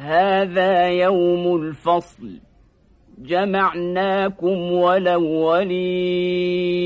هذا يوم الفصل. جمعناكم ولولين